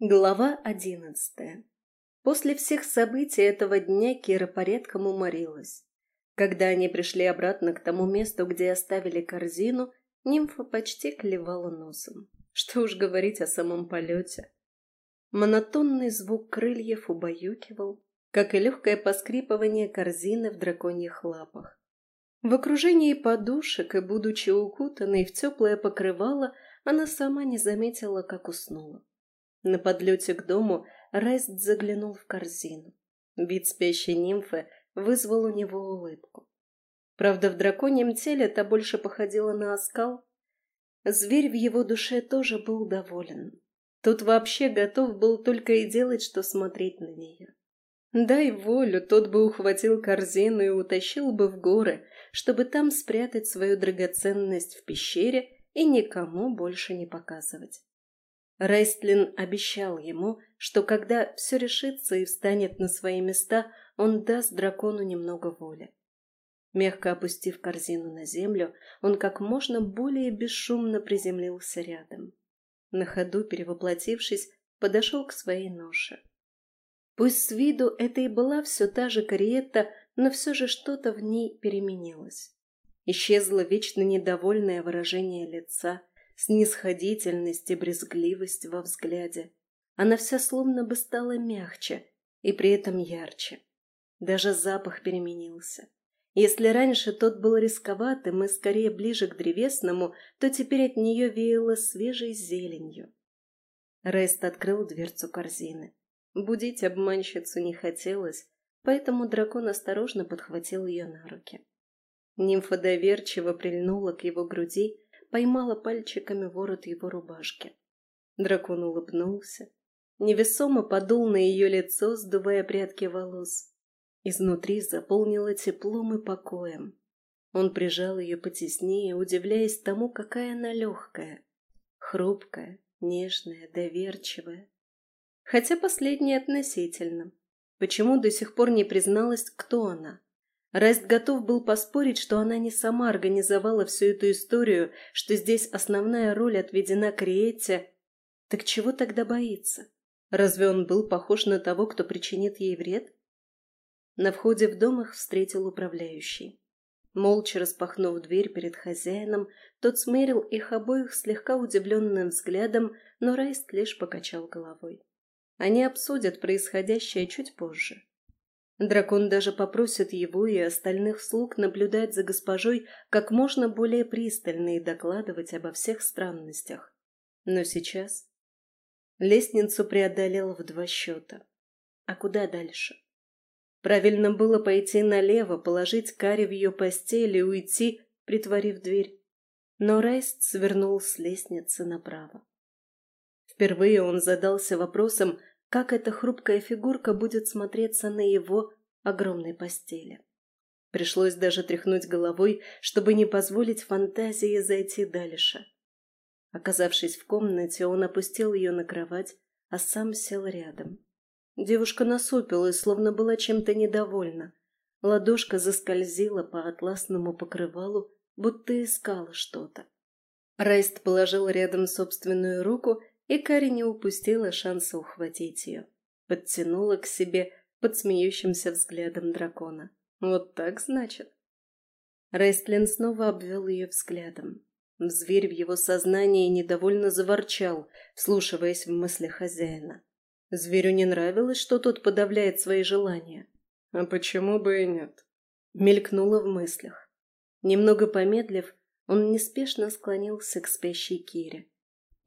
Глава одиннадцатая. После всех событий этого дня Кира порядком уморилась. Когда они пришли обратно к тому месту, где оставили корзину, нимфа почти клевала носом. Что уж говорить о самом полете. Монотонный звук крыльев убаюкивал, как и легкое поскрипывание корзины в драконьих лапах. В окружении подушек и будучи укутанной в теплое покрывало, она сама не заметила, как уснула. На подлете к дому Райст заглянул в корзину. Вид спящей нимфы вызвал у него улыбку. Правда, в драконьем теле та больше походила на оскал. Зверь в его душе тоже был доволен. Тот вообще готов был только и делать, что смотреть на нее. Дай волю, тот бы ухватил корзину и утащил бы в горы, чтобы там спрятать свою драгоценность в пещере и никому больше не показывать. Рейстлин обещал ему, что когда все решится и встанет на свои места, он даст дракону немного воли. Мягко опустив корзину на землю, он как можно более бесшумно приземлился рядом. На ходу, перевоплотившись, подошел к своей ноше. Пусть с виду это и была все та же кариетта, но все же что-то в ней переменилось. Исчезло вечно недовольное выражение лица, снисходительность и брезгливость во взгляде. Она вся словно бы стала мягче и при этом ярче. Даже запах переменился. Если раньше тот был рисковатым и скорее ближе к древесному, то теперь от нее веяло свежей зеленью. Рейст открыл дверцу корзины. Будить обманщицу не хотелось, поэтому дракон осторожно подхватил ее на руки. Нимфа доверчиво прильнула к его груди, поймала пальчиками ворот его рубашки. Дракон улыбнулся, невесомо подул на ее лицо, сдувая прядки волос. Изнутри заполнило теплом и покоем. Он прижал ее потеснее, удивляясь тому, какая она легкая, хрупкая, нежная, доверчивая. Хотя последняя относительно. Почему до сих пор не призналась, кто она? Райст готов был поспорить, что она не сама организовала всю эту историю, что здесь основная роль отведена Криете. Так чего тогда боится? Разве он был похож на того, кто причинит ей вред? На входе в дом их встретил управляющий. Молча распахнув дверь перед хозяином, тот смерил их обоих слегка удивленным взглядом, но Райст лишь покачал головой. Они обсудят происходящее чуть позже. Дракон даже попросит его и остальных слуг наблюдать за госпожой как можно более пристально и докладывать обо всех странностях. Но сейчас лестницу преодолел в два счета. А куда дальше? Правильно было пойти налево, положить Кари в ее постель и уйти, притворив дверь. Но Райст свернул с лестницы направо. Впервые он задался вопросом, как эта хрупкая фигурка будет смотреться на его огромной постели. Пришлось даже тряхнуть головой, чтобы не позволить фантазии зайти дальше. Оказавшись в комнате, он опустил ее на кровать, а сам сел рядом. Девушка насупилась, словно была чем-то недовольна. Ладошка заскользила по атласному покрывалу, будто искала что-то. Райст положил рядом собственную руку и Кари не упустила шанса ухватить ее. Подтянула к себе под смеющимся взглядом дракона. «Вот так, значит?» Рейстлин снова обвел ее взглядом. Зверь в его сознании недовольно заворчал, вслушиваясь в мысли хозяина. Зверю не нравилось, что тот подавляет свои желания. «А почему бы и нет?» Мелькнуло в мыслях. Немного помедлив, он неспешно склонился к спящей Кире.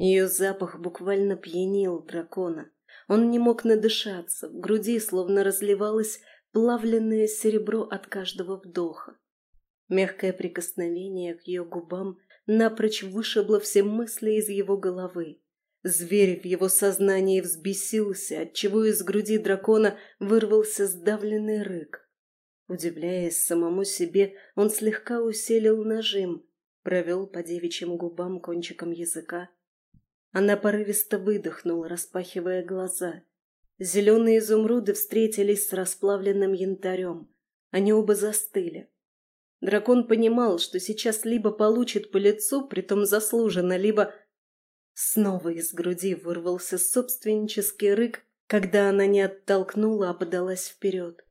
Ее запах буквально пьянил дракона. Он не мог надышаться, в груди словно разливалось плавленное серебро от каждого вдоха. Мягкое прикосновение к ее губам напрочь вышибло все мысли из его головы. Зверь в его сознании взбесился, отчего из груди дракона вырвался сдавленный рык. Удивляясь самому себе, он слегка усилил нажим, провел по девичьим губам кончиком языка, она порывисто выдохнула, распахивая глаза. Зеленые изумруды встретились с расплавленным янтарем. Они оба застыли. Дракон понимал, что сейчас либо получит по лицу, притом заслуженно, либо... Снова из груди вырвался собственнический рык, когда она не оттолкнула, а подалась вперед.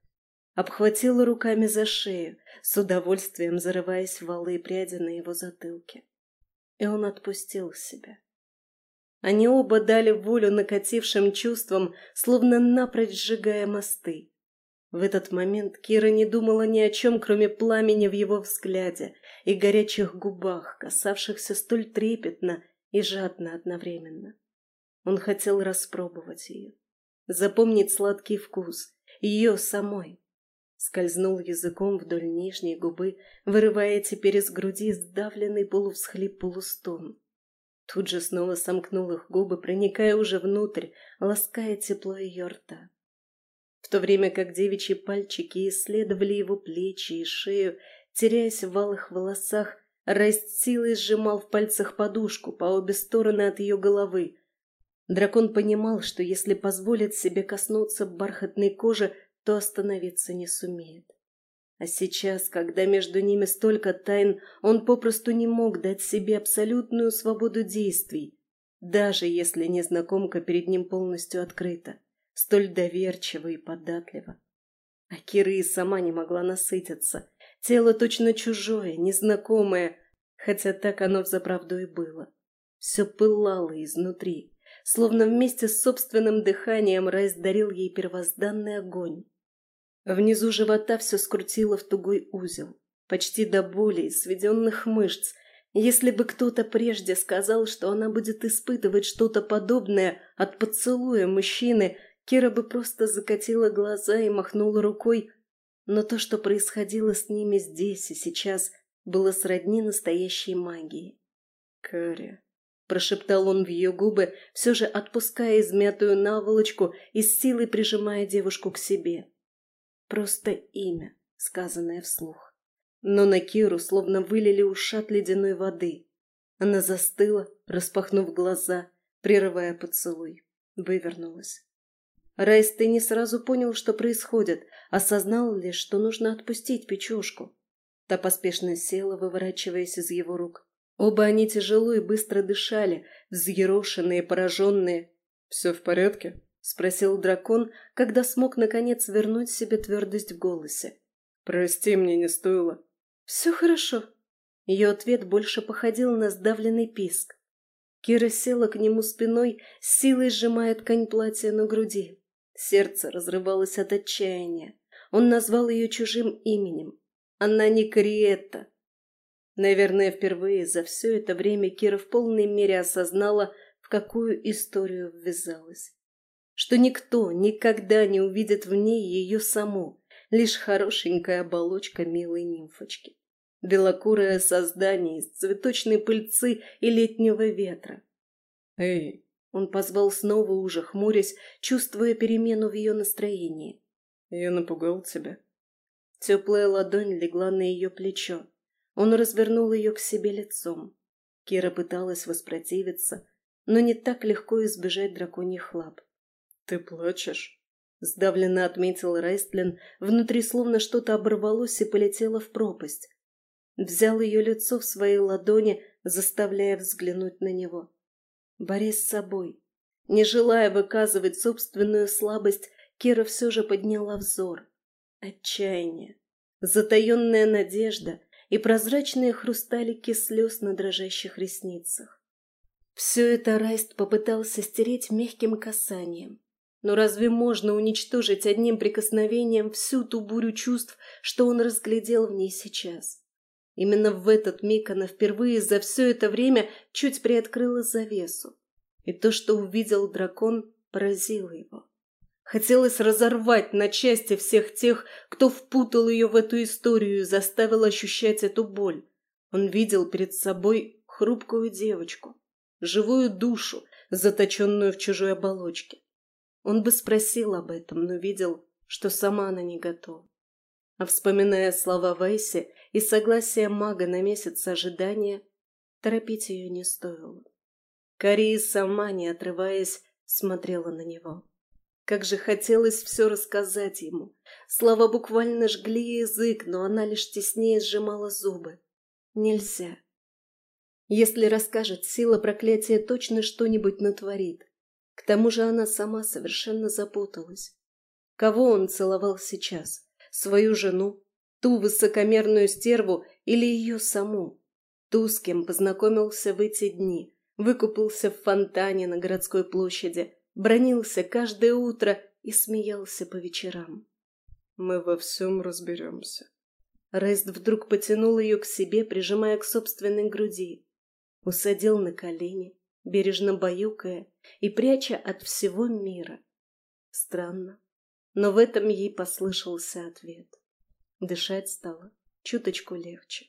Обхватила руками за шею, с удовольствием зарываясь в валы пряди на его затылке. И он отпустил себя. Они оба дали волю накатившим чувствам, словно напрочь сжигая мосты. В этот момент Кира не думала ни о чем, кроме пламени в его взгляде и горячих губах, касавшихся столь трепетно и жадно одновременно. Он хотел распробовать ее, запомнить сладкий вкус, ее самой. Скользнул языком вдоль нижней губы, вырывая теперь из груди сдавленный полувсхлип-полустон. Тут же снова сомкнул их губы, проникая уже внутрь, лаская тепло ее рта. В то время как девичьи пальчики исследовали его плечи и шею, теряясь в валых волосах, Райст силой сжимал в пальцах подушку по обе стороны от ее головы. Дракон понимал, что если позволит себе коснуться бархатной кожи, то остановиться не сумеет. А сейчас, когда между ними столько тайн, он попросту не мог дать себе абсолютную свободу действий, даже если незнакомка перед ним полностью открыта, столь доверчива и податлива. А Кира и сама не могла насытиться. Тело точно чужое, незнакомое, хотя так оно взаправду и было. Все пылало изнутри, словно вместе с собственным дыханием Райс дарил ей первозданный огонь. Внизу живота все скрутило в тугой узел, почти до боли и сведенных мышц. Если бы кто-то прежде сказал, что она будет испытывать что-то подобное от поцелуя мужчины, Кира бы просто закатила глаза и махнула рукой. Но то, что происходило с ними здесь и сейчас, было сродни настоящей магии. «Кэрри», — прошептал он в ее губы, все же отпуская измятую наволочку и с силой прижимая девушку к себе. Просто имя, сказанное вслух. Но на Киру словно вылили ушат ледяной воды. Она застыла, распахнув глаза, прерывая поцелуй. Вывернулась. Райс ты не сразу понял, что происходит, осознал лишь, что нужно отпустить печушку. Та поспешно села, выворачиваясь из его рук. Оба они тяжело и быстро дышали, взъерошенные, пораженные. «Все в порядке?» — спросил дракон, когда смог наконец вернуть себе твердость в голосе. «Прости, мне не стоило». «Все хорошо». Ее ответ больше походил на сдавленный писк. Кира села к нему спиной, силой сжимая ткань платья на груди. Сердце разрывалось от отчаяния. Он назвал ее чужим именем. Она не Криетта. Наверное, впервые за все это время Кира в полной мере осознала, в какую историю ввязалась что никто никогда не увидит в ней ее саму, лишь хорошенькая оболочка милой нимфочки. Белокурое создание из цветочной пыльцы и летнего ветра. «Эй!» — он позвал снова уже, хмурясь, чувствуя перемену в ее настроении. «Я напугал тебя». Теплая ладонь легла на ее плечо. Он развернул ее к себе лицом. Кира пыталась воспротивиться, но не так легко избежать драконьих лап. «Ты плачешь?» — сдавленно отметил Рейстлин. Внутри словно что-то оборвалось и полетело в пропасть. Взял ее лицо в свои ладони, заставляя взглянуть на него. Борясь с собой, не желая выказывать собственную слабость, Кира все же подняла взор. Отчаяние, затаенная надежда и прозрачные хрусталики слез на дрожащих ресницах. Все это Райст попытался стереть мягким касанием, но разве можно уничтожить одним прикосновением всю ту бурю чувств, что он разглядел в ней сейчас? Именно в этот миг она впервые за все это время чуть приоткрыла завесу. И то, что увидел дракон, поразило его. Хотелось разорвать на части всех тех, кто впутал ее в эту историю и заставил ощущать эту боль. Он видел перед собой хрупкую девочку, живую душу, заточенную в чужой оболочке. Он бы спросил об этом, но видел, что сама она не готова. А вспоминая слова Вейси и согласие мага на месяц ожидания, торопить ее не стоило. Кария сама, не отрываясь, смотрела на него. Как же хотелось все рассказать ему. Слова буквально жгли язык, но она лишь теснее сжимала зубы. Нельзя. Если расскажет, сила проклятия точно что-нибудь натворит. Тому же она сама совершенно запуталась. Кого он целовал сейчас? Свою жену? Ту высокомерную стерву или ее саму? Ту, с кем познакомился в эти дни, выкупался в фонтане на городской площади, бронился каждое утро и смеялся по вечерам. «Мы во всем разберемся». Рест вдруг потянул ее к себе, прижимая к собственной груди. Усадил на колени, бережно баюкая и пряча от всего мира. Странно, но в этом ей послышался ответ. Дышать стало чуточку легче.